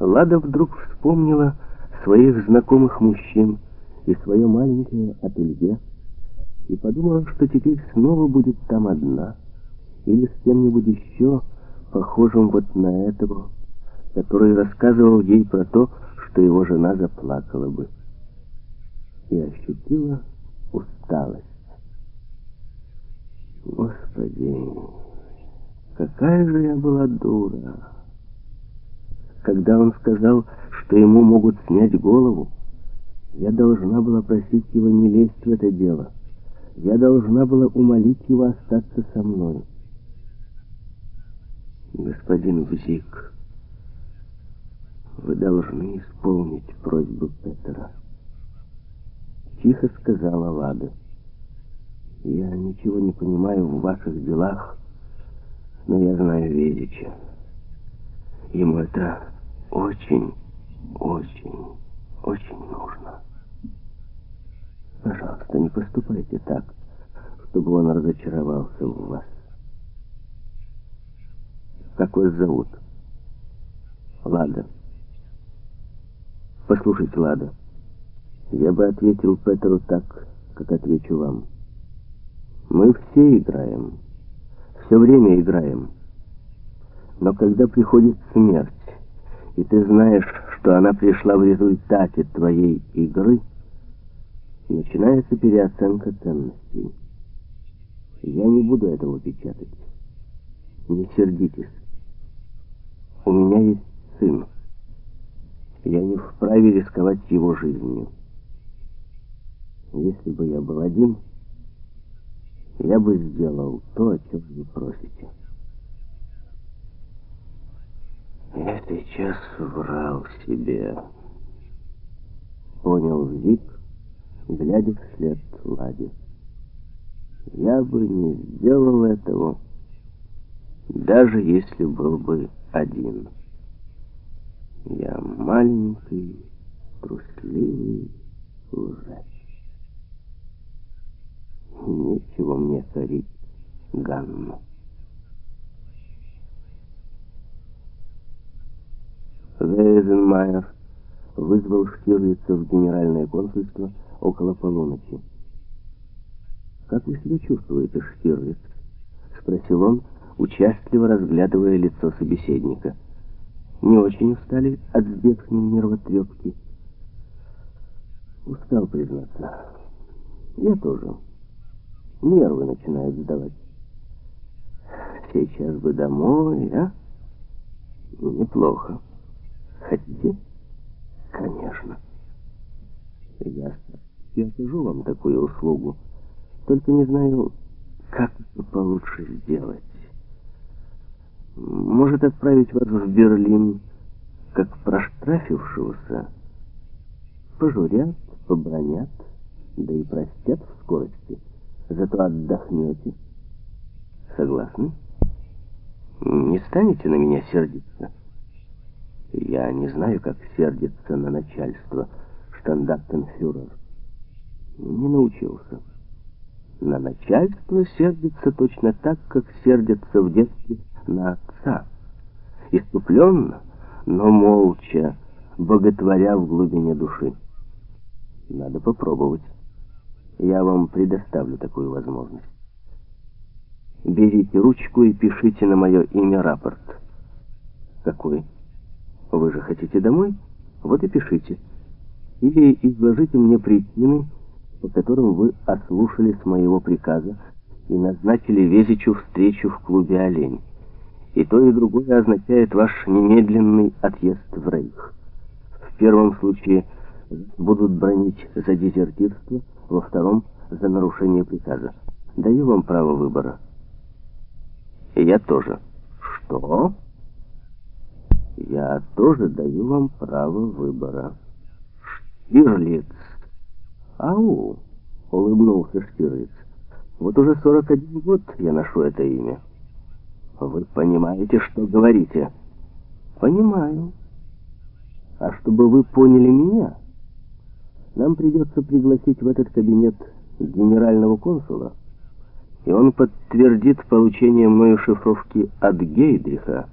Лада вдруг вспомнила своих знакомых мужчин и свое маленькое ателье, и подумала, что теперь снова будет там одна, или с кем-нибудь еще, похожим вот на этого, который рассказывал ей про то, что его жена заплакала бы, и ощутила усталость. Господи, какая же я была дура! Когда он сказал, что ему могут снять голову, я должна была просить его не лезть в это дело. Я должна была умолить его остаться со мной. Господин Бзик, вы должны исполнить просьбу Петера. Тихо сказала Лада. Я ничего не понимаю в ваших делах, но я знаю Ведича. Ему это очень, очень, очень нужно. Пожалуйста, не поступайте так, чтобы он разочаровался в вас. Как вас зовут? Лада. Послушайте, Лада, я бы ответил Петру так, как отвечу вам. Мы все играем, все время играем. Но когда приходит смерть, и ты знаешь, что она пришла в результате твоей игры, начинается переоценка ценностей. Я не буду этого печатать. Не сердитесь. У меня есть сын. Я не вправе рисковать его жизнью. Если бы я был один, я бы сделал то, о чем вы просите. Я сейчас врал себе. Понял Зик, глядя вслед Ладе. Я бы не сделал этого, даже если был бы один. Я маленький, трусливый лжец. Нечего мне корить Ганну. Вейзенмайер вызвал Штирлица в генеральное консульство около полуночи. «Как вы себя чувствуете, Штирлиц?» — спросил он, участливо разглядывая лицо собеседника. «Не очень устали от здешней нервотрепки?» «Устал, признаться. Я тоже. Нервы начинают сдавать. Сейчас бы домой, а? Неплохо». Хотите? Конечно. Ясно. Я окажу вам такую услугу. Только не знаю, как это получше сделать. Может отправить вас в Берлин, как проштрафившегося. Пожурят, побронят, да и простят в скорости. Зато отдохнете. Согласны? Не станете на меня сердиться? Я не знаю, как сердится на начальство штандартенфюрер. Не научился. На начальство сердится точно так, как сердятся в детстве на отца. Иступленно, но молча, боготворя в глубине души. Надо попробовать. Я вам предоставлю такую возможность. Берите ручку и пишите на мое имя рапорт. Какой? Вы же хотите домой? Вот и пишите. Или изложите мне причины, по которым вы ослушались моего приказа и назначили Везичу встречу в клубе «Олень». И то, и другое означает ваш немедленный отъезд в Рейх. В первом случае будут бронить за дезертирство, во втором — за нарушение приказа. Даю вам право выбора. Я тоже. Что? Я тоже даю вам право выбора. Штирлиц. Ау, улыбнулся Штирлиц. Вот уже 41 год я ношу это имя. Вы понимаете, что говорите? Понимаю. А чтобы вы поняли меня, нам придется пригласить в этот кабинет генерального консула, и он подтвердит получение мною шифровки от Гейдриха,